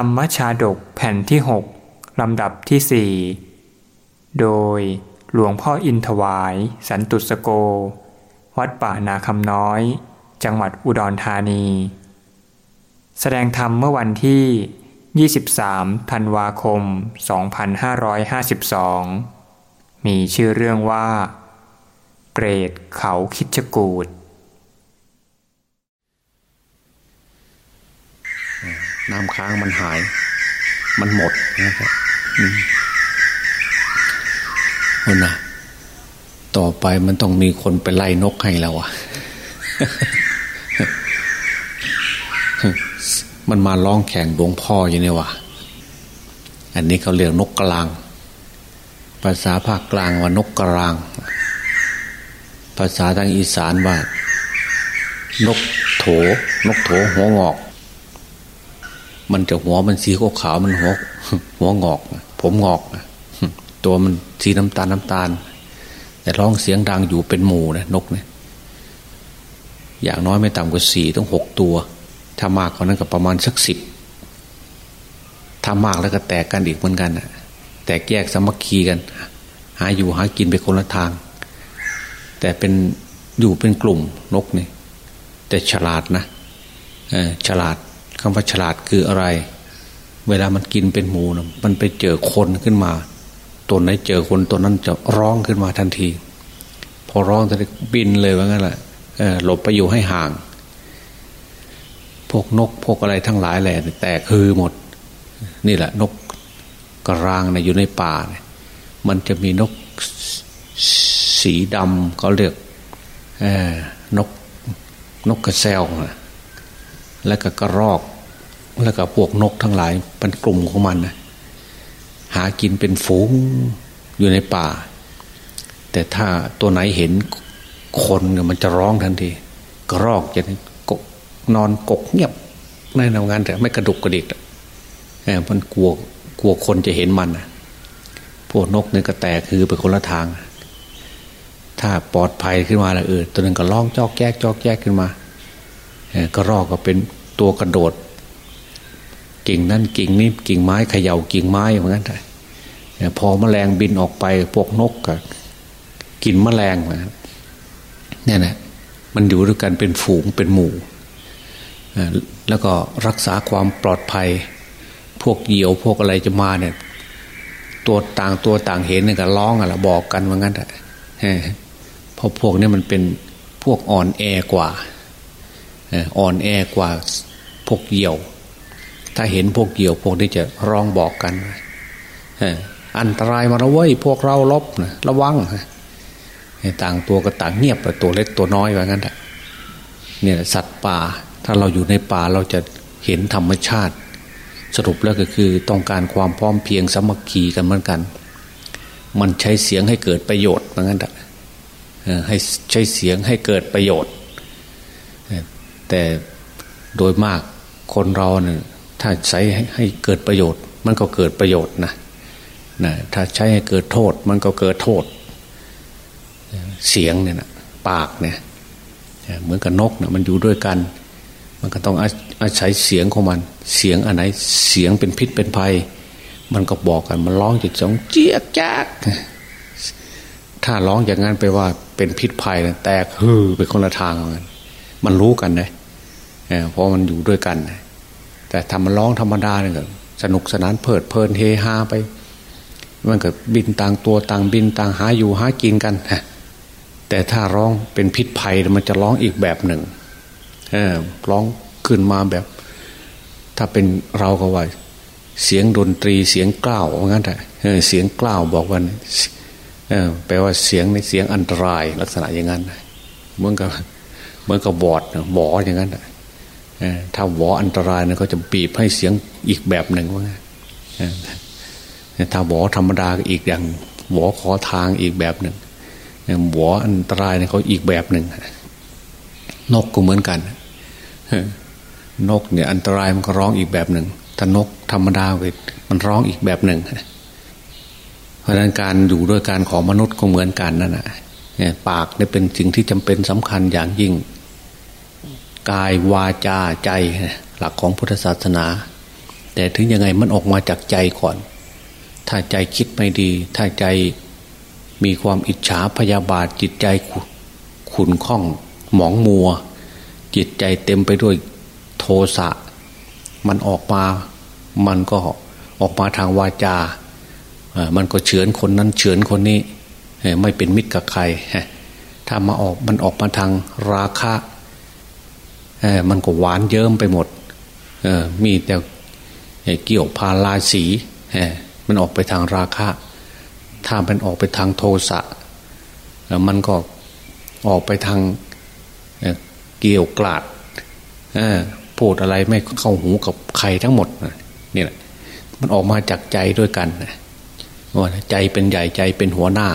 รรมชาดกแผ่นที่หกลำดับที่สี่โดยหลวงพ่ออินถวาย สันตุสโก วัดป่านาคำน้อย จังหวัดอุดรธานี แสดงธรรมเมื่อวันที่ 23 ธันวาคม 2552 มีชื่อเรื่องว่า เปรตเขาคิดจกูด น้ำค้างมันหาย มันหมดนะครับมันนะต่อไปมันต้องมีคนไปไล่นกให้เราอะมันมาร้องแข่งหลวงพ่ออยู่เนี่ยวะอันนี้เขาเรียกนกกลาง ภาษาภาคกลางว่านกกลาง ภาษาทางอีสานว่านกโถ นกโถหัวงอก มันจะหัวมันสีขาวขาวมันหัวหัวงอก ผมงอก ตัวมันสีน้ำตาลน้ำตาล แต่ร้องเสียงดังอยู่เป็นหมู่นะนกเนี่ยอย่างน้อยไม่ต่ำกว่าสี่ต้องหกตัว ถ้ามากกว่านั้นก็ประมาณสักสิบถ้ามากแล้วก็แตกกันอีกเหมือนกันนะแตกแยกสมัคคีกัน หาอยู่หากินไปคนละทาง แต่เป็นอยู่เป็นกลุ่มนกนี่แต่ฉลาดนะฉลาด คำว่าฉลาดคืออะไร เวลามันกินเป็นหมูนะมันไปเจอคนขึ้นมาตัวไหนเจอคนตัวนั้นจะร้องขึ้นมาทันที พอร้องจะบินเลยว่างั้นแหละหลบไปอยู่ให้ห่าง พวกนกพวกอะไรทั้งหลายแหละแตกคือหมด นี่แหละ นกกระรางนะอยู่ในป่านี่ยมันจะมีนกสีดำเขาเรียกนกนกกระแซวนะ แล้วก็กระรอก แล้วก็พวกนกทั้งหลายเป็นกลุ่มของมันนะหากินเป็นฝูงอยู่ในป่า แต่ถ้าตัวไหนเห็นคนเนี่ยมันจะร้องทันทีกระรอกจะกกนอนกกเงียบในทำงานแต่ไม่กระดุกกระดิกแอบมันกลัวกลัวคนจะเห็นมันนะพวกนกเนี่ยก็แตกคือไปคนละทาง ถ้าปลอดภัยขึ้นมาแล้วเออตัวนึงก็ร้องจอกแยกจอกแยกขึ้นมา ก็รอกก็เป็นตัวกระโดด กิ่งนั่นกิ่งนี้กิ่งไม้เขย่ากิ่งไม้เหมือนกันพอมแมลงบินออกไปพวกนกก็กินมแมลงนะเนี่ยนะมันอยู่ด้วยกันเป็นฝูงเป็นหมู่แล้วก็รักษาความปลอดภัย พวกเหยี่ยวพวกอะไรจะมาเนี่ย ตัวต่างตัวต่างเห็นเนี่ยก็ร้องอะไรบอกกันว่างั้นแหละเพราะพวกนี้มันเป็นพวกอ่อนแอกว่า อ่อนแอกว่าพวกเหยี่ยว ถ้าเห็นพวกเหยี่ยว พวกนี้จะร้องบอกกันอันตรายมาแล้วเว้ยพวกเราลบนะระวังต่างตัวก็ต่างเงียบตัวเล็กตัวน้อยว่างั้นแหละเนี่ยสัตว์ป่า ถ้าเราอยู่ในป่าเราจะเห็นธรรมชาติ สรุปแล้วก็คือต้องการความพร้อมเพียงสมัคคีกันเหมือนกัน มันใช้เสียงให้เกิดประโยชน์เหมือนกันให้ใช้เสียงให้เกิดประโยชน์ แต่โดยมากคนเราเนี่ยถ้าใช้ให้เกิดประโยชน์ มันก็เกิดประโยชน์นะนะถ้าใช้ให้เกิดโทษ มันก็เกิดโทษ เสียงเนี่ยนะปากเนี่ยเหมือนกับนกเนี่ยมันอยู่ด้วยกัน มันก็ต้องอาศัยเสียงของมัน เสียงอันไหนเสียงเป็นพิษเป็นภัย มันก็บอกกันมันร้องจิตสองเจี๊ยกจ๊กถ้าร้องอย่างนั้นไปว่าเป็นพิษภัยนะแตกฮือไปคนละทางกันมันรู้กันเลย เพราะมันอยู่ด้วยกัน แต่ทำมันร้องธรรมดาเนี่ยสนุกสนานเพลิดเพลินเฮฮาไป มันก็บินต่างตัวต่างบินต่างหาอยู่หากินกันแต่ถ้าร้องเป็นพิษภัยมันจะร้องอีกแบบหนึ่งร้องขึ้นมาแบบ ถ้าเป็นเราก็ว่าเสียงดนตรีเสียงกล้าวว่างั้นแต่เสียงกล้าวบอกว่าแปลว่าเสียงในเสียงอันตรายลักษณะอย่างนั้นเหมือนกับเหมือนกับบอดหวออย่างนั้น ถ้าหวออันตรายนะเขาจะบีบให้เสียงอีกแบบหนึ่งว่าถ้าหวอธรรมดาอีกอย่างหวอขอทางอีกแบบหนึ่งหวออันตรายเนี่ยเขาอีกแบบหนึ่งนกก็เหมือนกันนกเนี่ยอันตรายมันก็ร้องอีกแบบหนึ่งถ้านกธรรมดามันร้องอีกแบบหนึ่งเพราะนั้นการอยู่ด้วยการของมนุษย์ก็เหมือนกันนั่นแหะปากเนี่ยเป็นสิ่งที่จำเป็นสำคัญอย่างยิ่ง กายวาจาใจหลักของพุทธศาสนา แต่ถึงยังไงมันออกมาจากใจก่อน ถ้าใจคิดไม่ดี ถ้าใจมีความอิจฉาพยาบาทจิตใจขุนข้องหมองมัว จิตใจเต็มไปด้วยโทสะมันออกมา มันก็ออกมาทางวาจา มันก็เฉือนคนนั้นเฉือนคนนี้ ไม่เป็นมิตรกับใคร ถ้ามาออกมันออกมาทางราคะ มันก็หวานเยิ้มไปหมดมีแต่เกี่ยวพาลาสีมันออกไปทางราคะ ถ้ามันออกไปทางโทสะมันก็ออกไปทางเกี่ยวกลาดพูดอะไรไม่เข้าหูกับใครทั้งหมดนี่แหละมันออกมาจากใจด้วยกันว่าใจเป็นใหญ่ใจเป็นหัวหน้า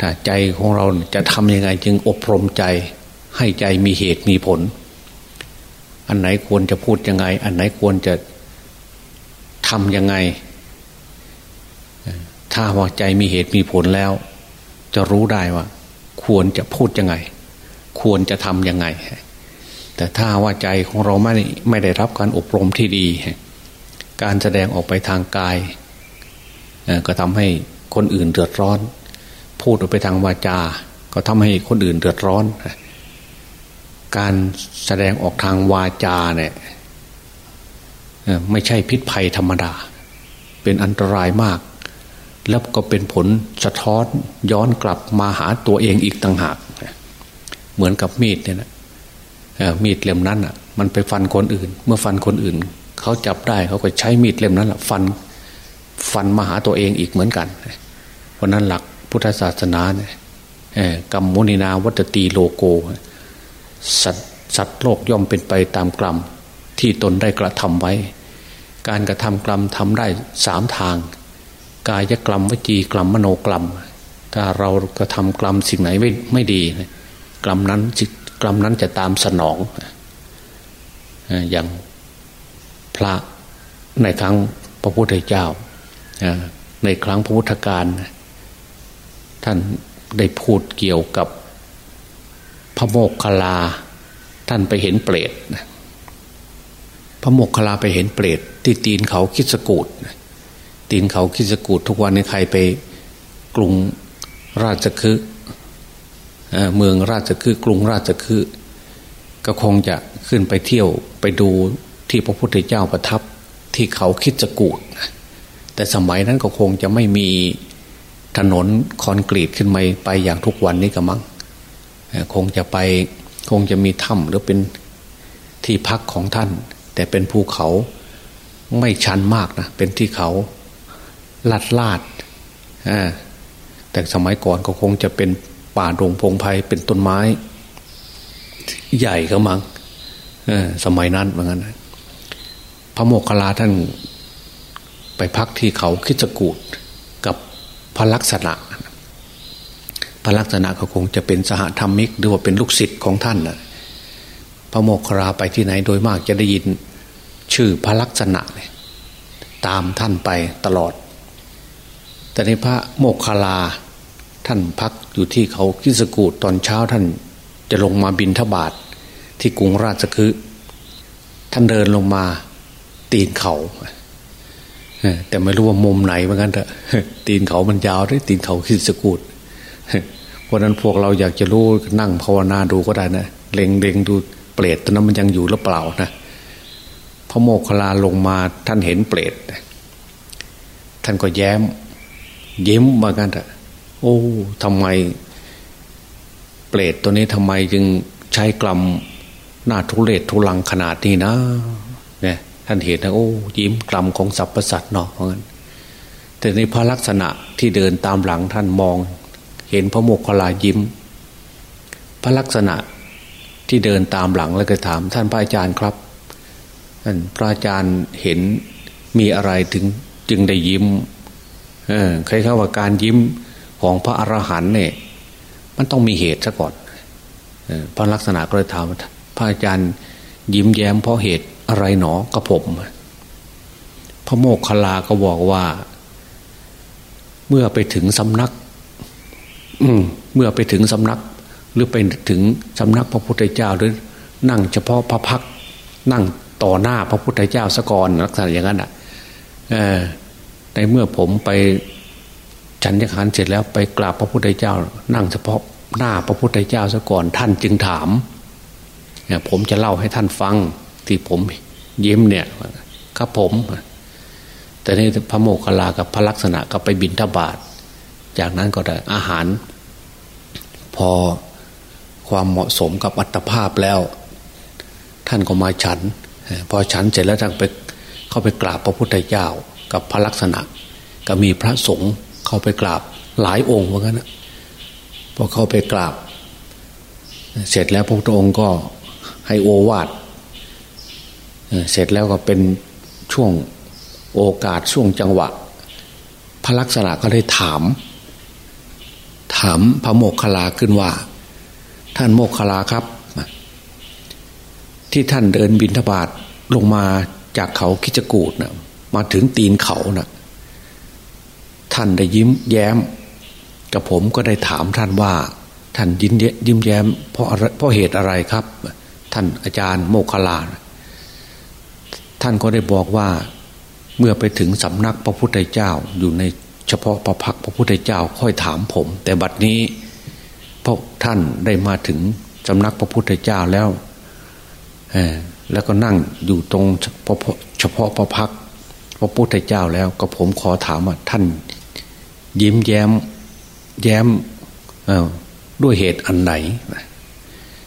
ถ้าใจของเราจะทำยังไงจึงอบรมใจ ให้ใจมีเหตุมีผล อันไหนควรจะพูดยังไง อันไหนควรจะทำยังไง ถ้าว่าใจมีเหตุมีผลแล้ว จะรู้ได้ว่า ควรจะพูดยังไง ควรจะทำยังไง แต่ถ้าว่าใจของเราไม่ไม่ได้รับการอบรมที่ดี การแสดงออกไปทางกาย ก็ทำให้คนอื่นเดือดร้อน พูดออกไปทางวาจา ก็ทำให้คนอื่นเดือดร้อน การแสดงออกทางวาจาเนี่ยไม่ใช่พิษภัยธรรมดา เป็นอันตรายมาก แล้วก็เป็นผลสะท้อนย้อนกลับมาหาตัวเองอีกต่างหาก เหมือนกับมีดเนี่ยนะมีดเล่มนั้นอะ มันไปฟันคนอื่น เมื่อฟันคนอื่น เขาจับได้เขาก็ใช้มีดเล่มนั้นแหละฟันฟันมาหาตัวเองอีกเหมือนกันเพราะนั้นหลักพุทธศาสนาเนี่ยกรรมมุนินาวัตตีโลโก สัตสัตว์โลกย่อมเป็นไปตามกรรมที่ตนได้กระทำไว้ การกระทำกรรมทำได้สามทาง กายกรรมวจีกรรมมโนกรรม ถ้าเรากระทำกรรมสิ่งไหนไม่ไม่ดี กรรมนั้นกรรมนั้นจะตามสนอง อย่างพระในครั้งพระพุทธเจ้า ในครั้งพระพุทธการ ท่านได้พูดเกี่ยวกับ พระโมกขลา ท่านไปเห็นเปรตพระโมกขลาไปเห็นเปรตที่ตีนเขาคิดสกูดตีนเขาคิดสกูดทุกวันนี้ใครไปกรุงราชคฤห์เมืองราชคือกรุงราชคือก็คงจะขึ้นไปเที่ยวไปดูที่พระพุทธเจ้าประทับที่เขาคิดจกูดแต่สมัยนั้นก็คงจะไม่มีถนนคอนกรีตขึ้นมาไปอย่างทุกวันนี้ก็มั้ง คงจะไปคงจะมีถ้ำหรือเป็นที่พักของท่าน แต่เป็นภูเขาไม่ชันมากนะเป็นที่เขาลาดลาดแต่สมัยก่อนก็คงจะเป็นป่าดงพงไพ่เป็นต้นไม้ ใหญ่ก็มังสมัยนั้นเหมือนกันพระโมกขลาท่านไปพักที่เขาคิจกูดกับพระลักษณะ พระลักษณะก็คงจะเป็นสหธรรมิกหรือว่าเป็นลูกศิษย์ของท่านนะพระโมกขลาไปที่ไหนโดยมากจะได้ยินชื่อพระลักษณะตามท่านไปตลอด แต่ในพระโมกขลาท่านพักอยู่ที่เขาคิสกูดตอนเช้าท่านจะลงมาบินทบาทที่กรุงราชคฤห์ท่านเดินลงมาตีนเขาแต่ไม่รู้ว่ามุมไหนเหมือนกันเถอะตีนเขามันยาวด้วยตีนเขาคิสกูด เพราะนั้นพวกเราอยากจะรู้นั่งภาวนาดูก็ได้นะเล็งเล็งดูเปรตตอนนั้นมันยังอยู่หรือเปล่านะพระโมกขลาลงมาท่านเห็นเปรตท่านก็แย้มยิ้มมือนกันอะโอ้ทำไม เปรตตัวนี้ทำไมจึงใช้กลัมหน้าทุเรศทุลังขนาดนี้นะ เนี่ย ท่านเห็นนะโอ้ ยิ้มกลัมของสรรพสัตว์เนาะเพราะงั้นแต่ในพระลักษณะที่เดินตามหลังท่านมอง เห็นพระโมกขลายิ้ม พระลักษณะที่เดินตามหลังแล้วก็ถามท่านพระอาจารย์ครับท่านพระอาจารย์เห็นมีอะไรถึงจึงได้ยิ้มเออใครเข้าว่าการยิ้มของพระอรหันต์เนี่ย มันต้องมีเหตุซะก่อนพระลักษณะก็เลยถามพระอาจารย์ยิ้มแย้มเพราะเหตุอะไรหนอกับผมพระโมกขลาก็บอกว่า เมื่อไปถึงสำนัก อืเมื่อไปถึงสำนัก หรือไปถึงสำนักพระพุทธเจ้าหรือนั่งเฉพาะพระพักนั่งต่อหน้าพระพุทธเจ้าสกรลักษณะอย่างนั้นอะในเมื่อผมไปฉันยักหันเสร็จแล้วไปกราบพระพุทธเจ้า นั่งเฉพาะหน้าพระพุทธเจ้าซะก่อนท่านจึงถามเนี่ยผมจะเล่าให้ท่านฟังที่ผมยิ้มเนี่ยครับผม แต่นี่พระโมคคัลลากับพระลักษณะก็ไปบินทบาทจากนั้นก็ได้อาหาร พอความเหมาะสมกับอัตภาพแล้ว ท่านก็มาฉัน พอฉันเสร็จแล้วท่านไปเข้าไปกราบพระพุทธเจ้ากับพระลักษณะ ก็มีพระสงฆ์เข้าไปกราบหลายองค์เหมือนกันนะพอเข้าไปกราบ เสร็จแล้วพระพุทธองค์ก็ให้โอวาทเสร็จแล้วก็เป็นช่วงโอกาสช่วงจังหวะ พระลักษณะก็ได้ถาม ถามพระโมกขลาขึ้นว่า ท่านโมกขลาครับ ที่ท่านเดินบินทบาทลงมาจากเขาคิจกูดนะมาถึงตีนเขานะท่านได้ยิ้มแย้ม กับผมก็ได้ถามท่านว่า ท่านยิ้มยิ้มแย้มเพราะเพราะเหตุอะไรครับ ท่านอาจารย์โมคคลาท่านก็ได้บอกว่าเมื่อไปถึงสำนักพระพุทธเจ้าอยู่ใน เฉพาะประพักพระพุทธเจ้าค่อยถามผม แต่บัดนี้พวกท่านได้มาถึงสำนักพระพุทธเจ้าแล้วแล้วก็นั่งอยู่ตรงเฉพาะพระพักพระพุทธเจ้าแล้วก็ผมขอถามว่าท่าน ยิ้มแย้ม แย้มด้วยเหตุอันไหน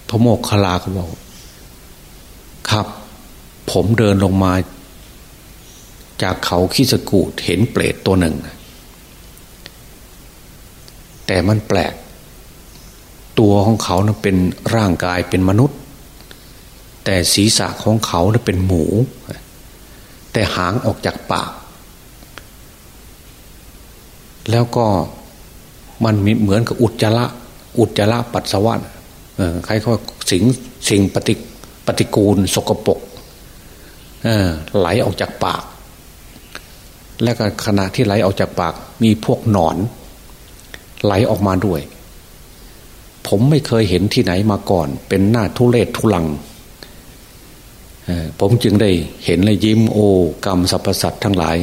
พระโมกขลาก็บอก ครับ ผมเดินลงมา จากเขาขี้สกูดเห็นเปรตตัวหนึ่ง แต่มันแปลก ตัวของเขานะเป็นร่างกายเป็นมนุษย์ แต่ศีรษะของเขานะเป็นหมู แต่หางออกจากปาก แล้วก็มันมเหมือนกับอุจจาระอุจจาระปัสสาวะใครเขาสิ่งสิ่งปฏิปฏิกูล สกปรกไหลออกจากปาก และก็ขณะที่ไหลออกจากปาก มีพวกหนอน ไหลออกมาด้วย ผมไม่เคยเห็นที่ไหนมาก่อน เป็นหน้าทุเลศทุลัง ผมจึงได้เห็นเลยยิ้มโอกรรมสรรพสัตว์ทั้งหลาย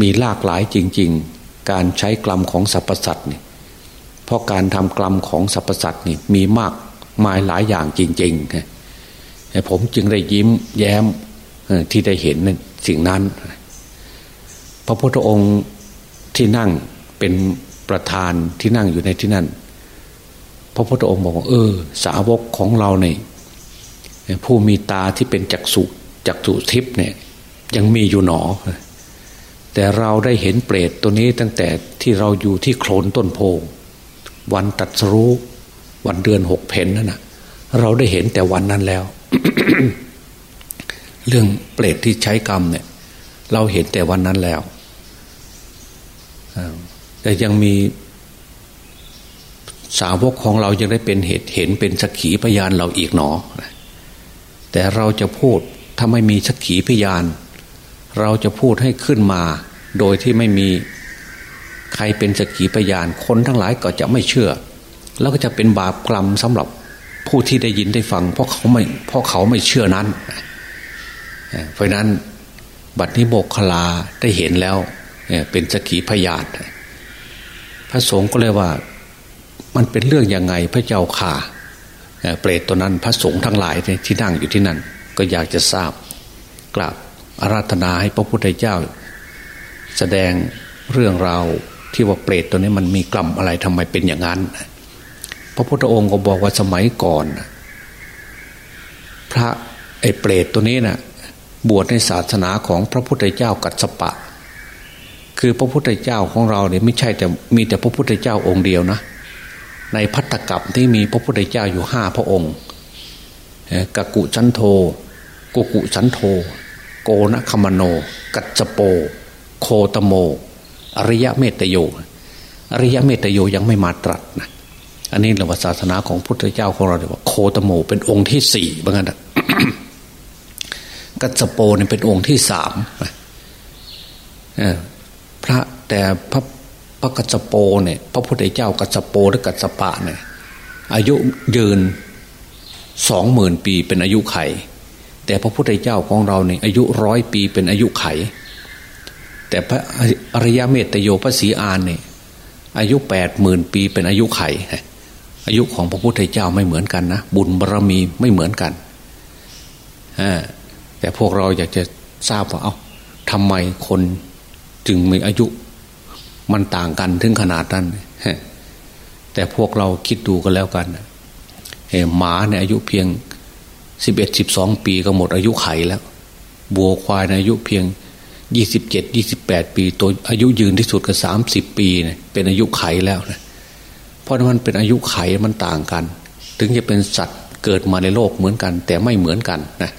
มีหลากหลายจริง ๆ การใช้กลัมของสรรพสัตว์นี่เพราะการทำกลัมของสรรพสัตว์นี่มีมากมายหลายอย่างจริงๆผมจึงได้ยิ้มแย้มที่ได้เห็นสิ่งนั้น พระพุทธองค์ที่นั่งเป็น ประธานที่นั่งอยู่ในที่นั่น พระพุทธองค์บอกว่าเออ สาวกของเราเนี่ยผู้มีตาที่เป็นจักษุจักษุทิพย์เนี่ยยังมีอยู่หนอ แต่เราได้เห็นเปรตตัวนี้ตั้งแต่ที่เราอยู่ที่โคลนต้นโพวันตัดรู้วันเดือนหกเพนนั่นนะเราได้เห็นแต่วันนั้นแล้ว เรื่องเปรตที่ใช้กรรมเนี่ย เราเห็นแต่วันนั้นแล้ว แต่ยังมีสาวกของเรายังได้เป็นเหตุเห็นเป็นสักขีพยานเราอีกหนอ แต่เราจะพูดถ้าไม่มีสักขีพยาน เราจะพูดให้ขึ้นมา โดยที่ไม่มีใครเป็นสักขีพยาน คนทั้งหลายก็จะไม่เชื่อ แล้วก็จะเป็นบาปกรรมสำหรับผู้ที่ได้ยินได้ฟัง เพราะเขาไม่เพราะเขาไม่เชื่อนั้น เพราะนั้นบัดนี้โบกคลาได้เห็นแล้วเป็นสักขีพยาน พระสงฆ์ก็เลยว่ามันเป็นเรื่องยังไงพระเจ้าข่าเปรตตัวนั้นพระสงฆ์ทั้งหลายที่นั่งอยู่ที่นั่น ก็อยากจะทราบกราบอาราธนาให้พระพุทธเจ้า แสดงเรื่องราวที่ว่าเปรตตัวนี้มันมีกรรมอะไรทำไมเป็นอย่างนั้น พระพุทธองค์ก็บอกว่าสมัยก่อน พระไอ้เปรตตัวนี้นะ่ะบวชในศาสนาของพระพุทธเจ้ากัสปะ คือพระพุทธเจ้าของเราเนี่ยไม่ใช่แต่มีแต่พระพุทธเจ้าองค์เดียวนะ ในพัตตกับที่มีพระพุทธเจ้าอยู่ห้าพระองค์กกุชันโทกุกุชันโท โกนคมโน กัจโป โคตโม อริยะเมตโย อริยะเมตโยยังไม่มาตรัสนะอันนี้เราว่าศาสนาของพุทธเจ้าของเราเรียกว่าโคตโม เป็นองค์ที่สี่บางกันกัจโปเนี่ยเป็นองค์ที่สาม พระแต่พระพระกัจโปเนี่ยพระพุทธเจ้ากัจโปหรือกัจปะเนี่ยอายุยืนสองหมื่นปีเป็นอายุไข แต่พระพุทธเจ้าของเราเนี่ยอายุร้อยปีเป็นอายุไข แต่พระอริยเมตโยพระศรีอานเนี่ยอายุแปดหมื่นปีเป็นอายุไข อายุของพระพุทธเจ้าไม่เหมือนกันนะบุญบารรมีไม่เหมือนกันแต่พวกเราอยากจะทราบว่าเอา้าทำไมคน จึงมีอายุ มันต่างกันถึงขนาดนั้นแต่พวกเราคิดดูกันแล้วกันหมาในอายุเพียงสิบเอ็ดสิบสองปีก็หมดอายุไขแล้วบัวควายในอายุเพียงยี่สิบเจ็ดยี่สิบแปดปี ตัวอายุยืนที่สุดก็สามสิบปีเนี่ยเป็นอายุไขแล้วนะเพราะมันเป็นอายุไขมันต่างกัน ถึงจะเป็นสัตว์เกิดมาในโลกเหมือนกัน แต่ไม่เหมือนกันนะ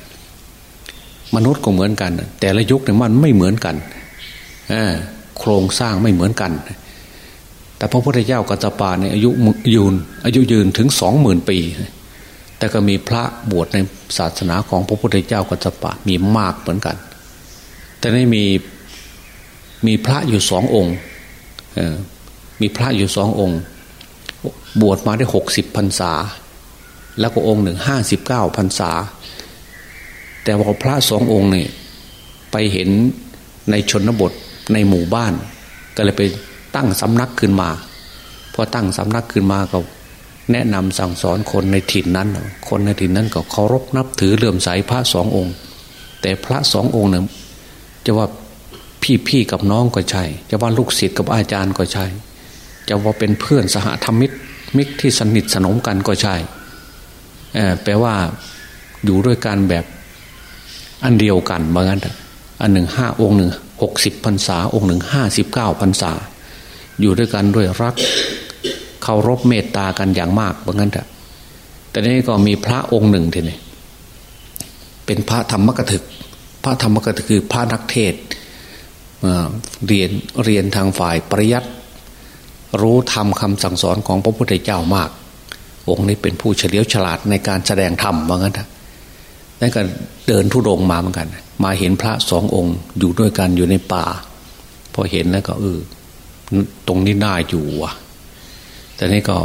มนุษย์ก็เหมือนกัน แต่ละยุคเนี่ยมันไม่เหมือนกัน โครงสร้างไม่เหมือนกัน แต่พระพุทธเจ้ากัจจปาในอายุยืนอายุยืนถึงสองหมื่นปี แต่ก็มีพระบวชในศาสนาของพระพุทธเจ้ากัจจปามีมากเหมือนกัน แต่นี่มีมีพระอยู่สององค์มีพระอยู่สององค์ บวชมาได้หกสิบพรรษา แล้วก็องค์หนึ่งห้าสิบเก้าพรรษา แต่ว่าพระสององค์นี่ไปเห็นในชนบท ในหมู่บ้าน ก็เลยไปตั้งสำนักขึ้นมาพอตั้งสำนักขึ้นมาก็แนะนำสั่งสอนคนในถิ่นนั้น คนในถิ่นนั้นก็เคารพนับถือเลื่อมใสพระสององค์ แต่พระสององค์เนี่ยจะว่าพี่พี่กับน้องก็ใช่ จะว่าลูกศิษย์กับอาจารย์ก็ใช่ จะว่าเป็นเพื่อนสหธรรมิตรมิตรที่สนิทสนมกันก็ใช่แปลว่าอยู่ด้วยกันแบบอันเดียวกันบางั้นอันหนึ่งห้าองค์หนึ่ง หกสิบพรรษา องค์หนึ่งห้าสิบเก้าพรรษา อยู่ด้วยกันด้วยรักเคารพเมตตากันอย่างมากเพราะงั้นแต่แต่นี้ก็มีพระองค์หนึ่งทีนี้เป็นพระธรรมกถึก พระธรรมกถึกคือพระนักเทศเรียนเรียนทางฝ่ายปริยัติรู้ธรรมคำสั่งสอนของพระพุทธเจ้ามาก องค์นี้เป็นผู้เฉลียวฉลาดในการแสดงธรรมว่างั้น นั่นก็เดินทุดงมาเหมือนกัน มาเห็นพระสององค์อยู่ด้วยกันอยู่ในป่า พอเห็นแล้วก็เออตรงนี้น่าอยู่ว่ะ แต่นี้ก็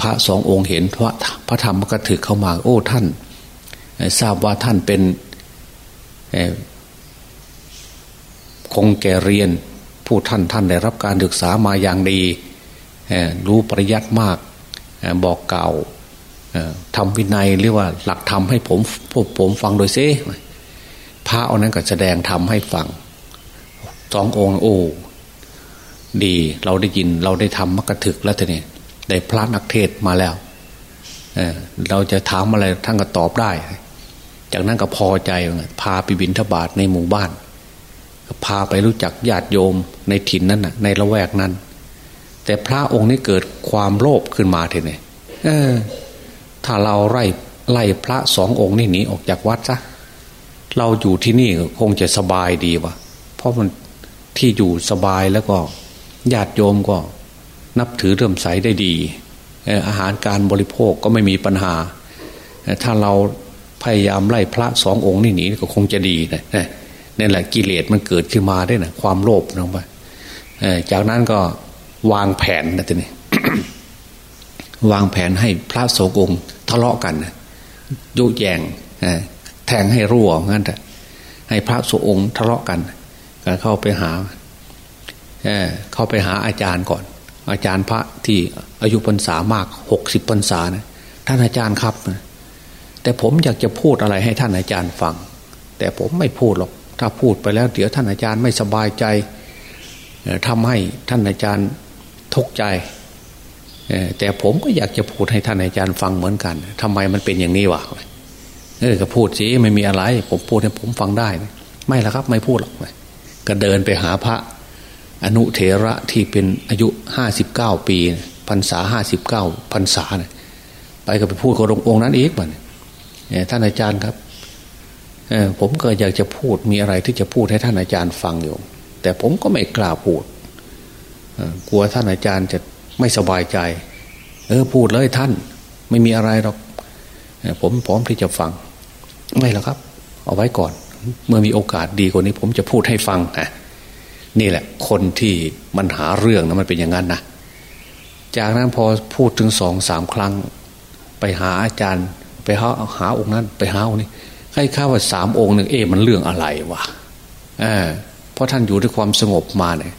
พระสององค์เห็นพระพระธรรมก็ถือเข้ามา โอ้ท่าน ทราบว่าท่านเป็นคงแก่เรียน ผู้ท่านท่านได้รับการศึกษามาอย่างดีรู้ปริยัติมากบอกเก่า ทำวินัยหรือว่าหลักธรรมให้ผมพวกผมฟังโดยเซ่พระเอานั้นก็แสดงธรรมให้ฟังสององค์โอ้ดีเราได้ยินเราได้ทำมกระถึกแล้วทีนี้ได้พระนักเทศมาแล้วเเราจะถามอะไรท่านก็ตอบได้ จากนั้นก็พอใจพาไปบินทบาทในหมู่บ้าน พาไปรู้จักญาติโยมในถิ่นนั้นในละแวกนั้น แต่พระองค์นี้เกิดความโลภขึ้นมาทีนี้ ถ้าเราไล่ไล่พระสององค์นี่หนีออกจากวัดซะเราอยู่ที่นี่คงจะสบายดีวะเพราะมันที่อยู่สบายแล้วก็ญาติโยมก็ นับถือเรื่มใสได้ดี อาหารการบริโภคก็ไม่มีปัญหา ถ้าเราพยายามไล่พระสององค์นี่หนีก็คงจะดีนะนี่แหละกิเลสมันเกิดขึ้นมาได้นะความโลภลงไปจากนั้นก็วางแผนนะทีนี้ วางแผนให้พระสงฆ์องค์ทะเลาะกันยุแยงแทงให้รั่วงั้นแต่ให้พระสงฆ์ทะเลาะกันก็เข้าไปหาเเข้าไปหาอาจารย์ก่อน อาจารย์พระที่อายุพรรษามากหกสิบพรรษานะท่านอาจารย์ครับ แต่ผมอยากจะพูดอะไรให้ท่านอาจารย์ฟัง แต่ผมไม่พูดหรอก ถ้าพูดไปแล้ว เดี๋ยวท่านอาจารย์ไม่สบายใจทำให้ท่านอาจารย์ทุกข์ใจ แต่ผมก็อยากจะพูดให้ท่านอาจารย์ฟังเหมือนกันทำไมมันเป็นอย่างนี้วะเออก็พูดสิไม่มีอะไร ผมพูดให้ผมฟังได้ ไม่ละครับ ไม่พูดหรอกก็เดินไปหาพระ อนุเถระที่เป็นอายุห้าสิบเก้าปีพรรษาห้าสิบเก้าพรรษาเนี่ยไปก็ไปพูดกับองค์นั้นอีกมันท่านอาจารย์ครับผมก็อยากจะพูดมีอะไรที่จะพูดให้ท่านอาจารย์ฟังอยู่ แต่ผมก็ไม่กล้าพูดกลัวท่านอาจารย์จะ ไม่สบายใจ เออพูดเลยท่าน ไม่มีอะไรหรอกผมพร้อมที่จะฟัง ไม่หรอกครับ เอาไว้ก่อน เมื่อมีโอกาสดีกว่านี้ ผมจะพูดให้ฟังนะนี่แหละ คนที่มันหาเรื่องนะมันเป็นอย่างนั้นนะจากนั้นพอพูดถึงสองสามครั้ง ไปหาอาจารย์ ไปหาหาองค์นั้น ไปหาองค์นี้ให้ข้าว่าสามองค์หนึ่งเอ๊มันเรื่องอะไรวะเออเพราะท่านอยู่ด้วยความสงบมาเนี่ย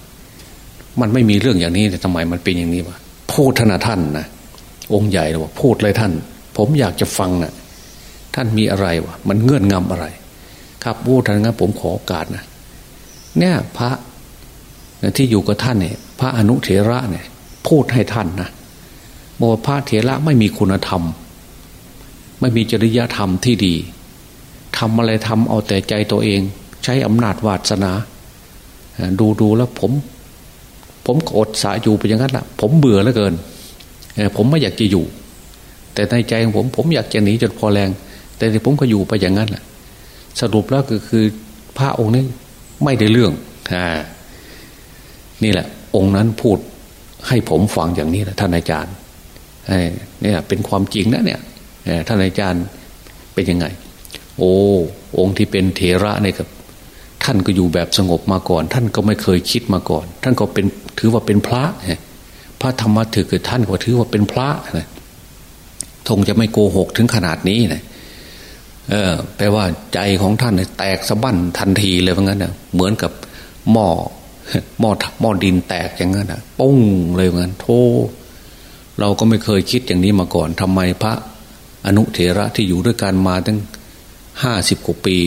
มันไม่มีเรื่องอย่างนี้แต่ทำไมมันเป็นอย่างนี้วะพูดท่านท่านนะองค์ใหญ่เลยว่าพูดเลยท่าน ผมอยากจะฟังนะ่ะ ท่านมีอะไรวะมันเงื่อนงำอะไร ครับพูดท่านงั้นผมขอโอกาสนะเนี่ยพระที่อยู่กับท่านเนี่ย พระอนุเถระเนี่ย พูดให้ท่านนะบอกว่าพระเถระไม่มีคุณธรรม ไม่มีจริยธรรมที่ดีทำอะไรทำเอาแต่ใจตัวเอง ใช้อำนาจวาสนา ดูดูแล้วผม ผมกดสาอยู่ไปอย่างนั้นแหละผมเบื่อเหลือเกิน ผมไม่อยากจะอยู่ แต่ในใจของผมผมอยากจะหนีจนพอแรง แต่ผมก็อยู่ไปอย่างนั้นแหละสรุปแล้วก็คือพระองค์นี้ไม่ได้เรื่องอ่านี่แหละ องค์นั้นพูดให้ผมฟังอย่างนี้แหละท่านอาจารย์เนี่ยเป็นความจริงนะเนี่ยท่านอาจารย์เป็นยังไง โอ้องค์ที่เป็นเถระเนี่ยครับท่านก็อยู่แบบสงบมาก่อน ท่านก็ไม่เคยคิดมาก่อน ท่านก็เป็น ถือว่าเป็นพระพระธรรมถือคือท่านก็ถือว่าเป็นพระนะทงจะไม่โกหกถึงขนาดนี้นะเออแปลว่าใจของท่านแตกสะบั้นทันทีเลยว่าะงั้นนะเหมือนกับหม้อหม้อหม้อดินแตกอย่างนั้นนะปุ้งเลยว่างั้นโทเราก็ไม่เคยคิดอย่างนี้มาก่อนทำไมพระอนุเถระที่อยู่ด้วยกันมาตั้งห้าสิบกว่าปี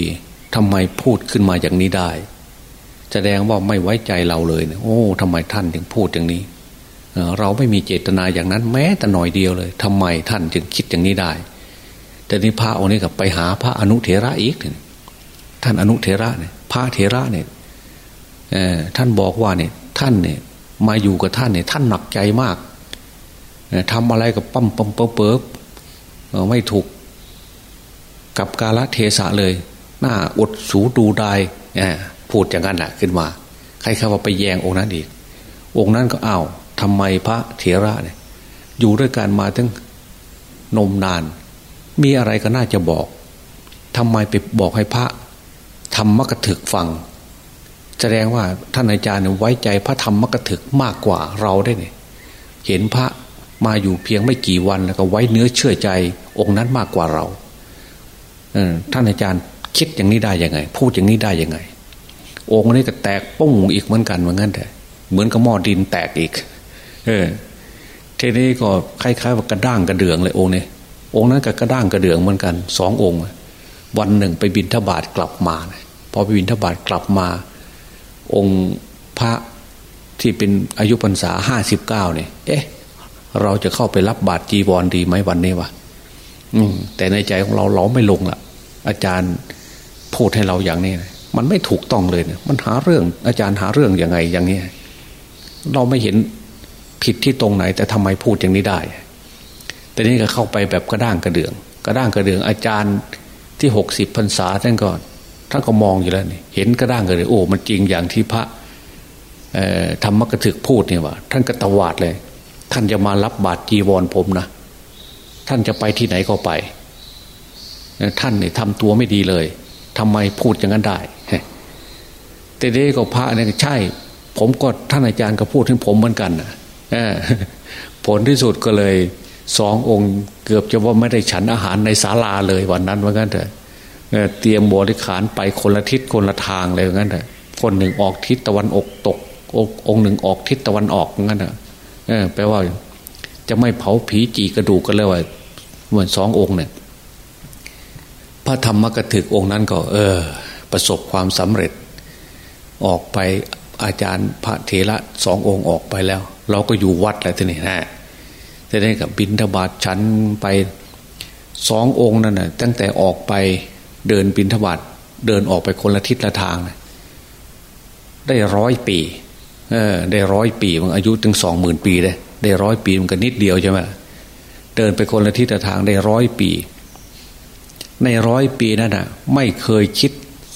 ทำไมพูดขึ้นมาอย่างนี้ได้ แสดงว่าไม่ไว้ใจเราเลยนะโอ้ทำไมท่านถึงพูดอย่างนี้เราไม่มีเจตนาอย่างนั้นแม้แต่หน่อยเดียวเลยทำไมท่านจึงคิดอย่างนี้ได้ แต่นี้พระองค์นี้กับไปหาพระอนุเถระอีกท่านอนุเถระเนี่ยพระเถระเนี่ยท่านบอกว่าเนี่ยท่านเนี่ยมาอยู่กับท่านเนี่ยท่านหนักใจมากทำอะไรกับปั๊มปั๊มเปิบเปิบไม่ถูกกับกาลเทศะเลย หน้าอดสูดูได้ พูดอย่างนั้นแหละขึ้นมาใครเข้าว่าไปแยงองค์นั้นอีก องค์นั้นก็อ้าวทำไมพระเถระเนี่ย อยู่ด้วยกันมาตั้งนมนาน มีอะไรก็น่าจะบอกทำไมไปบอกให้พระทำมกถึกฟัง แสดงว่าท่านอาจารย์ไว้ใจพระธรรมมกถึกมากกว่าเราได้เนี่ยเห็นพระมาอยู่เพียงไม่กี่วันแล้วก็ไว้เนื้อเชื่อใจ องค์นั้นมากกว่าเราท่านอาจารย์คิดอย่างนี้ได้ยังไง พูดอย่างนี้ได้ยังไง องค์นี้ก็แตกปุ้งอีกเหมือนกันเหมือนกันแต่เหมือนกับหม้อดินแตกอีก เออทีนี้ก็คล้ายๆว่ากระด้างกระเดืองเลยองค์นี้องค์นั้นกับกระด้างกระเดืองเหมือนกันสององค์ วันหนึ่งไปบินทบาทกลับมาพอไปบินทบาทกลับมา องค์พระที่เป็นอายุพรรษาห้าสิบเก้าเนี่ย เอ๊ะ เราจะเข้าไปรับบาตรจีวรดีไหมวันนี้วะอืม แต่ในใจของเราเราไม่ลงละอาจารย์พูดให้เราอย่างนี้ มันไม่ถูกต้องเลยเนี่ยมันหาเรื่องอาจารย์หาเรื่องอยังไงอย่างนี้เราไม่เห็นผิดที่ตรงไหน แต่ทำไมพูดอย่างนี้ได้ แต่นี้ก็เข้าไปแบบกระด้างกระเดือง กระด้างกระเดือง อาจารย์ที่หกสิบพรรษาท่านก็ท่านก็มองอยู่แล้วนี่เห็นกระด้างกระเดืองโอ้มันจริงอย่างที่พระธรรมกระถึกพูดเนี่ยว่าท่านก็ตวาดเลย ท่านจะมารับบาตรจีวรผมนะท่านจะไปที่ไหนก็ไป ท่านเนี่ยทำตัวไม่ดีเลย ทำไมพูดอย่างนั้นได้แต่เด็ก็พระเนี่ยใช่ ผมก็ท่านอาจารย์ก็พูดถึงผมเหมือนกันนะผลที่สุดก็เลยสององค์เกือบจะว่าไม่ได้ฉันอาหารในศาลาเลยวันนั้นว่างั้นเถอะเตรียมบริขารไปคนละทิศคนละทางเลยว่างั้นเถอะคนหนึ่งออกทิศตะวันออกตก องค์หนึ่งออกทิศตะวันออกงั้นเถอะแปลว่า จะไม่เผาผีจีกระดูกกันเลยว่าเหมือนสององค์เนี่ย พระธรรมกถึกองค์นั้นก็ เออ ประสบความสำเร็จ ออกไปอาจารย์พระเถระสององค์ออกไปแล้ว เราก็อยู่วัดแล้วทีนี้นะแต่ได้กับบินทบาทชั้นไปสององค์นั่นนะตั้งแต่ออกไปเดินบินทบาทเดินออกไปคนละทิศละทางนะได้ร้อยปีเออได้ร้อยปีมันอายุถึงสองหมื่นปีได้ได้ร้อยปีมันก็นิดเดียวใช่ไหมเดินไปคนละทิศละทางได้ร้อยปี ในร้อยปีนั่นนะไม่เคยคิด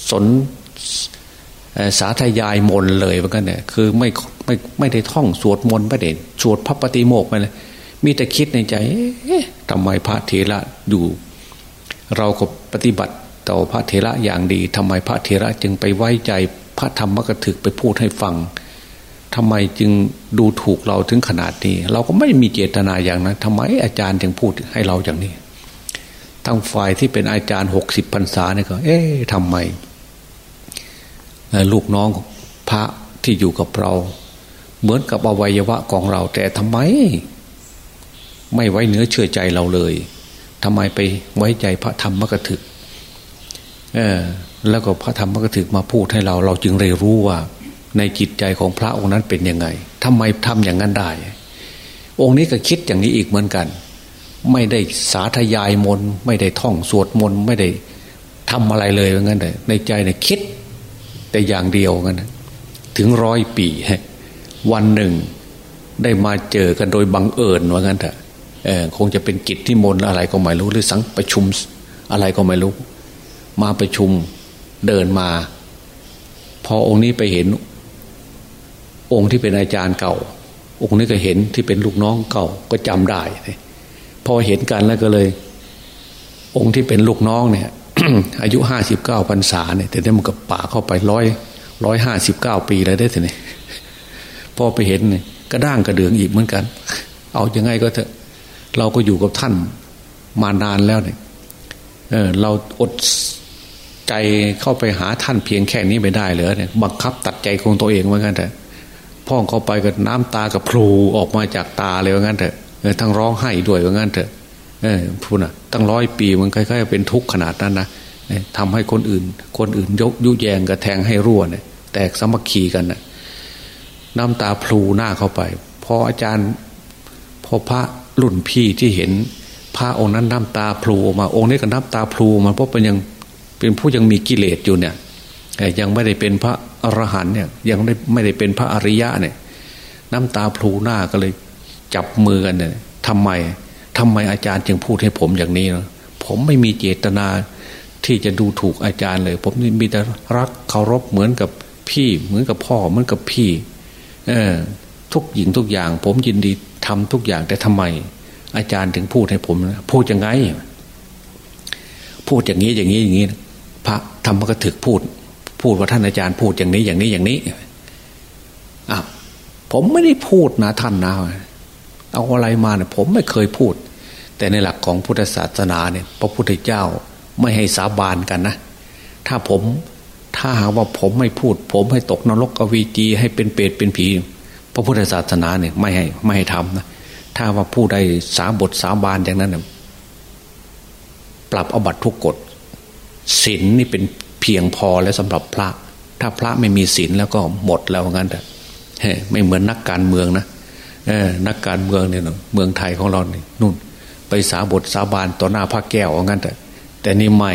สนสาธยายมนเลยเหมือนกันเนี่ยคือไม่ไม่ไม่ได้ท่องสวดมนต์ไม่ได้สวดพระปฏิโมกไปเลยมีแต่คิดในใจทำไมพระเถระอยู่ เราก็ปฏิบัติต่อพระเถระอย่างดีทำไมพระเถระจึงไปไว้ใจพระธรรมกถึกไปพูดให้ฟังทำไมจึงดูถูกเราถึงขนาดนี้ เราก็ไม่มีเจตนาอย่างนั้นทำไมอาจารย์จึงพูดให้เราอย่างนี้ ทั้งฝ่ายที่เป็นอาจารย์หกสิบพรรษาเนี่ยก็ เอ๊ะทำไมลูกน้องพระที่อยู่กับเรา เหมือนกับอวัยวะของเรา แต่ทำไม ไม่ไว้เนื้อเชื่อใจเราเลยทำไมไปไว้ใจพระธรรมกถึกเออแล้วก็พระธรรมกถึกมาพูดให้เรา เราจึงเลยรู้ว่า ในจิตใจของพระองค์นั้นเป็นยังไงทำไมทำอย่างนั้นได้ องค์นี้ก็คิดอย่างนี้อีกเหมือนกัน ไม่ได้สาธยายมนไม่ได้ท่องสวดมนไม่ได้ทำอะไรเลยว่างั้นแต่ในใจเนี่ยคิด แต่อย่างเดียวกันถึงร้อยปี วันหนึ่งได้มาเจอกันโดยบังเอิญว่างั้นเถอะคงจะเป็นกิจที่มนอะไรก็ไม่รู้ หรือสังประชุมอะไรก็ไม่รู้ มาประชุมเดินมา พอองค์นี้ไปเห็น องค์ที่เป็นอาจารย์เก่า องค์นี้ก็เห็นที่เป็นลูกน้องเก่าก็จำได้ อเห็นกันแล้วก็เลย องค์ที่เป็นลูกน้องเนี่ย อายุห้าสิบเก้าพรรษาเนี่ยแต่ได้มันกับป่าเข้าไปร้อยร้อยห้าสิบเก้าปีแล้วได้สิเนี่ยพอไปเห็นเนี่ยกระด้างกระเดืองอีกเหมือนกัน เอาอยัางไงก็เถอะเราก็อยู่กับท่านมานานแล้วเนี่ยเออเราอดใจเข้าไปหาท่านเพียงแค่นี้ไม่ได้เลยเนี่ยบังคับตัดใจของตัวเองเหมือนกันแต่พ่องเข้าไปกับน้ำตากับพลูออกมาจากตาเลยว่างั้นเถอะ ทั้งร้องไห้ด้วยว่างั้นเถอะเออพูดนะตั้งร้อยปีมันคล้ายๆเป็นทุกข์ขนาดนั้นนะทำให้คนอื่น คนอื่นยกยุแยงกระแทงให้รั่วเนี่ย แตกสมัคคีกันนะน้ำตาพลูหน้าเข้าไปพออาจารย์พอพระรุ่นพี่ที่เห็นพระองค์นั้นน้ำตาพลูออกมา องค์นี้ก็น้ำตาพลูมาเพราะเป็นยังเป็นผู้ยังมีกิเลสอยู่เนี่ยยังไม่ได้เป็นพระอรหันเนี่ยยังไม่ไม่ได้เป็นพระอริยะเนี่ย น้ำตาพลูหน้าก็เลย จับมือกันเนี่ยทำไมทำไมอาจารย์จึงพูดให้ผมอย่างนี้เนาะผมไม่มีเจตนาที่จะดูถูกอาจารย์เลย ผมมีแต่รักเคารพเหมือนกับพี่ เหมือนกับพ่อเหมือนกับพี่ เออ ทุกหญิงทุกอย่าง ผมยินดีทำทุกอย่างแต่ทำไม อาจารย์ถึงพูดให้ผมพูดยังไง พูดอย่างนี้อย่างนี้อย่างนี้ พระธรรมกถึกพูด พูดว่าท่านอาจารย์พูดอย่างนี้อย่างนี้อย่างนี้อะผมไม่ได้พูดนะท่านนะ เอาอะไรมาเนี่ยผมไม่เคยพูด แต่ในหลักของพุทธศาสนาเนี่ย พระพุทธเจ้าไม่ให้สาบานกันนะ ถ้าผมถ้าหากว่าผมไม่พูด ผมให้ตกนรกอวีจีให้เป็นเปรตเป็นผี พระพุทธศาสนาเนี่ยไม่ให้ไม่ให้ทำนะถ้าว่าผู้ใดสาบทสาบานอย่างนั้นเนี่ยปรับอบัตทุกกฎศีลนนี่เป็นเพียงพอแล้วสำหรับพระ ถ้าพระไม่มีศีลแล้วก็หมดแล้วงั้นแต่ไม่เหมือนนักการเมืองนะ นักการเมืองเนี่ยเมืองไทยของเราเนี่ยนู่น ไปสาบทสาบานต่อหน้าพระแก้วงั้นแต่แต่นี่ไม่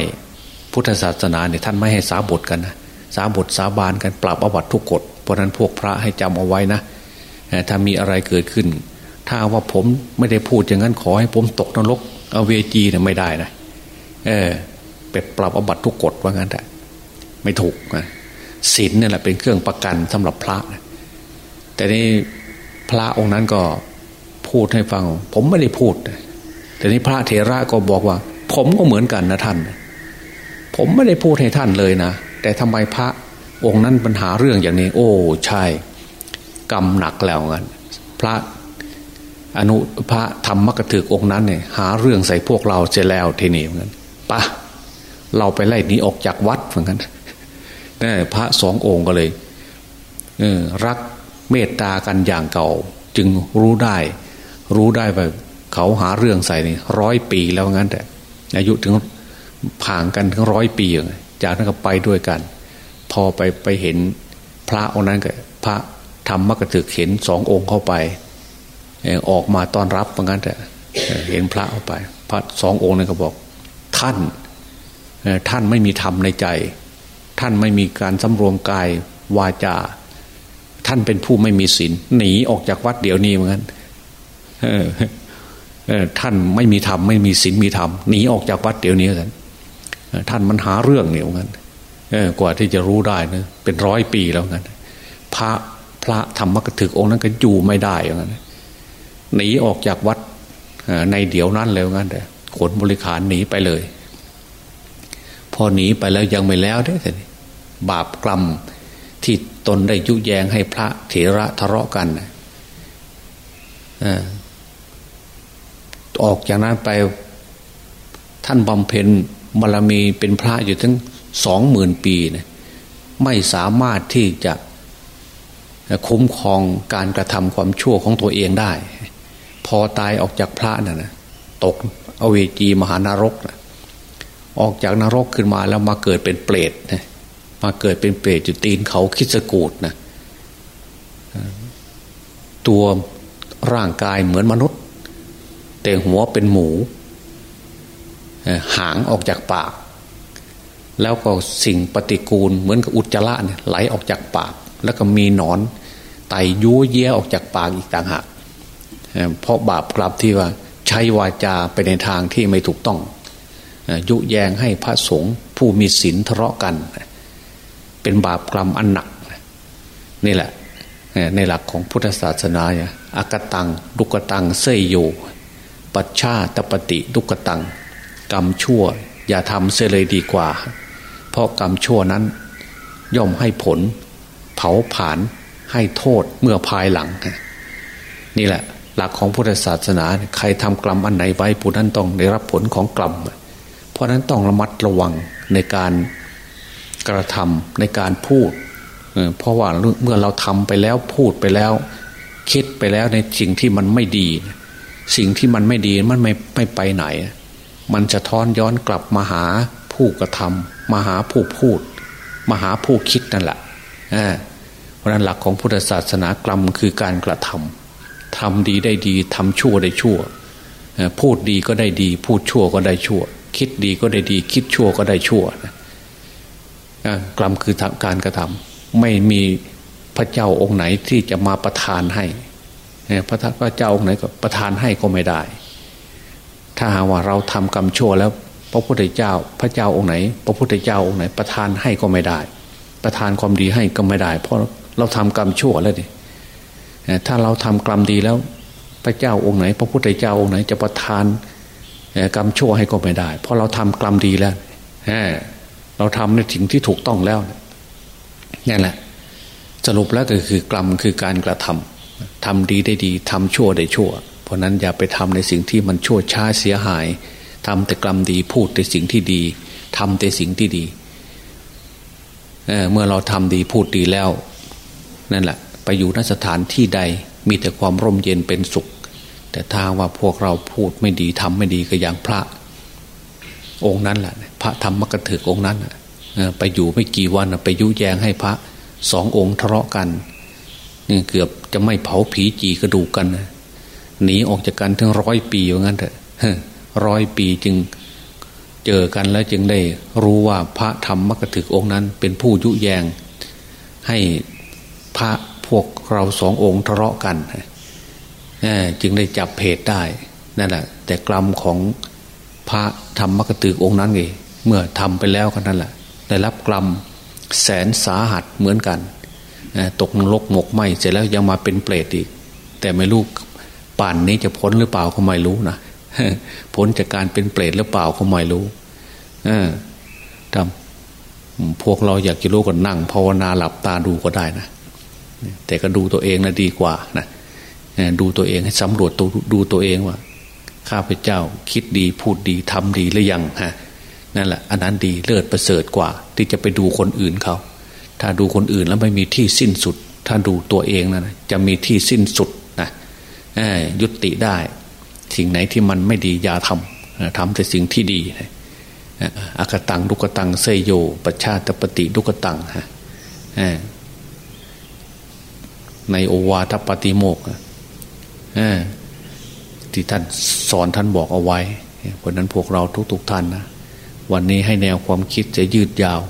พุทธศาสนาเนี่ยท่านไม่ให้สาบทกันนะสาบทสาบานกันปรับอวัตทุกกฎเพราะนั้นพวกพระให้จำเอาไว้นะถ้ามีอะไรเกิดขึ้น ถ้าว่าผมไม่ได้พูดอย่างนั้นขอให้ผมตกนรกเอาเวจีเนี่ยไม่ได้นะเออไปปรับอบัตทุกกฎว่างั้นแต่ไม่ถูกนะศีลเนี่ยแหละเป็นเครื่องประกันสำหรับพระนะแต่นี่ พระองค์นั้นก็พูดให้ฟัง ผมไม่ได้พูดแต่นี้พระเถระก็บอกว่า ผมก็เหมือนกันนะท่าน ผมไม่ได้พูดให้ท่านเลยนะแต่ทำไมพระองค์นั้นปัญหาเรื่องอย่างนี้ โอ้ใช่ กรรมหนักแล้วกันพระอนุพระธรรมกถึกองค์นั้นเนี่ยหาเรื่องใส่พวกเราเสียแล้วทีนี้เหมือนกันปะเราไปไล่หนีออกจากวัดเหมือนกันนี่พระสององค์ก็เลยเออรัก เมตตากันอย่างเก่า จึงรู้ได้ รู้ได้ว่าเขาหาเรื่องใส่นี่ร้อยปีแล้วงั้นแต่อายุถึงผ่างกันถึงร้อยปีจากนั้นก็ไปด้วยกัน พอไปไปเห็นพระองค์นั้นก็พระทำมกถึกเห็นสององค์เข้าไปออกมาต้อนรับเหมือนกันแต่เห็นพระเข้าไป พระสององค์นั้นก็บอก ท่านท่านไม่มีธรรมในใจ ท่านไม่มีการสำรวมกายวาจา ท่านเป็นผู้ไม่มีศีลหนีออกจากวัดเดี๋ยวนี้เหมือนกันท่านไม่มีธรรมไม่มีศีลมีธรรมหนีออกจากวัดเดี๋ยวนี้กันท่านมันหาเรื่องเนี่ยเหมือนกันกว่าที่จะรู้ได้นะเป็นร้อยปีแล้วกันพระพระธรรมกถึกองค์นั้นก็อยู่ไม่ได้อย่างนั้นหนีออกจากวัดในเดี๋ยวนั้นแล้วงั้นแต่ขนบริขารหนีไปเลย พอหนีไปแล้วยังไม่แล้วได้แต่บาปกรรม ที่ตนได้ยุแยงให้พระเถระทะเลาะกันออกจากนั้นไปท่านบำเพ็ญบารมีเป็นพระอยู่ทั้งสองหมื่นปีนะไม่สามารถที่จะคุ้มครองการกระทำความชั่วของตัวเองได้ พอตายออกจากพระน่ะนะตกอเวจีมหานรกนะออกจากนรกขึ้นมาแล้วมาเกิดเป็นเปรตนะ มาเกิดเป็นเปรตจุดตีนเขาคิสกูดนะตัวร่างกายเหมือนมนุษย์ แต่หัวเป็นหมู หางออกจากปาก แล้วก็สิ่งปฏิกูล เหมือนกับอุจจาระเนี่ยไหลออกจากปาก แล้วก็มีหนอนไตยั้วเย้ออกจากปากอีกต่างหากเพราะบาปกลับที่ว่าใช้วาจาไปในทางที่ไม่ถูกต้อง ยุแยงให้พระสงฆ์ผู้มีศีลทะเลาะกัน เป็นบาปกรรมอันหนัก นี่แหละ ในหลักของพุทธศาสนาเนี่ยอากตังดุกตังเสยโยปัชชาตปฏิดุกตัง กรรมชั่ว อย่าทำเสียเลยดีกว่า เพราะกรรมชั่วนั้น ย่อมให้ผล เผาผลาญให้โทษเมื่อภายหลัง นี่แหละ หลักของพุทธศาสนา ใครทำกรรมอันไหนไว้ผู้นั้นต้องได้รับผลของกรรม เพราะนั้นต้องระมัดระวังในการ กระทำในการพูดเพราะว่าเมื่อเราทำไปแล้วพูดไปแล้ว คิดไปแล้วในสิ่งที่มันไม่ดี สิ่งที่มันไม่ดีมันไม่ไม่ไปไหน มันจะท้อนย้อนกลับมาหาผู้กระทำมาหาผู้พูด มาหาผู้คิดนั่นแหละเพราะนั้นหลักของพุทธศาสนากรรมคือการกระทำทำดีได้ดีทำชั่วได้ชั่วพูดดีก็ได้ดี พูดชั่วก็ได้ชั่ว คิดดีก็ได้ดี คิดชั่วก็ได้ชั่ว กรรมคือการกระทำไม่มีพระเจ้าองค์ไหนที่จะมาประทานให้พระพระเจ้าองค์ไหนก็ประทานให้ก็ไม่ได้ ถ้าหากว่าเราทำกรรมชั่วแล้ว พระพุทธเจ้า พระเจ้าองค์ไหน พระพุทธเจ้าองค์ไหน ประทานให้ก็ไม่ได้ ประทานความดีให้ก็ไม่ได้ เพราะเราทำกรรมชั่วแล้วดิถ้าเราทำกรรมดีแล้ว พระเจ้าองค์ไหน พระพุทธเจ้าองค์ไหนจะประทานกรรมชั่วให้ก็ไม่ได้ เพราะเราทำกรรมดีแล้ว เราทำในสิ่งที่ถูกต้องแล้วนี่แหละ สรุปแล้วก็คือกรรมคือการกระทำทำดีได้ดีทำชั่วได้ชั่ว เพราะนั้นอย่าไปทำในสิ่งที่มันชั่วช้าเสียหายทำแต่กรรมดีพูดแต่สิ่งที่ดีทำแต่สิ่งที่ดีเเมื่อเราทำดีพูดดีแล้ว นั่นแหละ ไปอยู่นสถานที่ใดมีแต่ความร่มเย็นเป็นสุข แต่ถ้าว่าพวกเราพูดไม่ดีทำไม่ดีก็อย่างพระ องค์นั้นแหละพระธรรมกถึกองค์นั้นไปอยู่ไม่กี่วันไปยุแยงให้พระสององค์ทะเลาะกันนี่เกือบจะไม่เผาผีจีกระดูกกันหนีออกจากกันถึงร้อยปีอย่างนั้นเถอะร้อยปีจึงเจอกันแล้วจึงได้รู้ว่าพระธรรมมกถึกองค์นั้น เป็นผู้ยุแยง ให้พระพวกเราสององค์ทะเลาะกันจึงได้จับเพจได้นั่นแหละแต่กรรมของพระ ธรรมกตึกองค์นั้นไงเมื่อทำไปแล้วก็นั่นแหละได้รับกรรมแสนสาหัสเหมือนกัน ตกนรกหมกไหมเสร็จแล้วยังมาเป็นเปรตอีก แต่ไม่รู้ป่านนี้จะพ้นหรือเปล่าก็ไม่รู้นะพ้นจากการเป็นเปรตหรือเปล่าก็ไม่รู้ทำพวกเราอยากจะรู้ก็นั่งภาวนาหลับตาดูก็ได้นะแต่ก็ดูตัวเองนะดีกว่านะดูตัวเองให้สำรวจตัวดูตัวเองว่า ข้าพเจ้าคิดดีพูดดีทำดีหรือยังฮะนั่นแหละอันนั้นดีเลิศประเสริฐกว่า ที่จะไปดูคนอื่นเขาถ้าดูคนอื่นแล้วไม่มีที่สิ้นสุด ถ้าดูตัวเองนะจะมีที่สิ้นสุดนะยุติได้ สิ่งไหนที่มันไม่ดีอย่าทำทำแต่สิ่งที่ดีอากตังดุกตังเซโยปชาตปฏิดุกตังฮะในโอวาทปฏิโมก ที่ท่านสอนท่านบอกเอาไว้ เพราะนั้นพวกเราทุกๆท่านนะวันนี้ให้แนวความคิดจะยืดยาว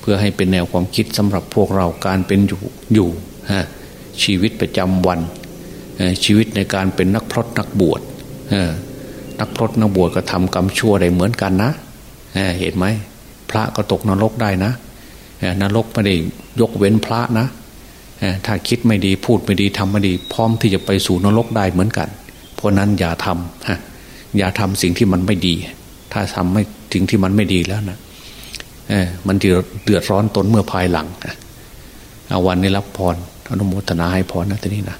เพื่อให้เป็นแนวความคิดสำหรับพวกเราการเป็นอยู่อยู่ฮะชีวิตประจำวัน ชีวิตในการเป็นนักพรตนักบวชนักพรตนักบวชก็ทำกรรมชั่วได้เหมือนกันนะเห็นไหมพระก็ตกนรกได้นะนรกไม่ได้ยกเว้นพระนะถ้าคิดไม่ดีพูดไม่ดีทำไม่ดี พร้อมที่จะไปสู่นรกได้เหมือนกัน เพราะนั้นอย่าทำอย่าทำสิ่งที่มันไม่ดี ถ้าทำไม่ถึงที่มันไม่ดีแล้วนะเออมันจะเดือดร้อนตนเมื่อภายหลังเอวันนี้รับพรอนุโมทนาให้พรนะทีนี้นะ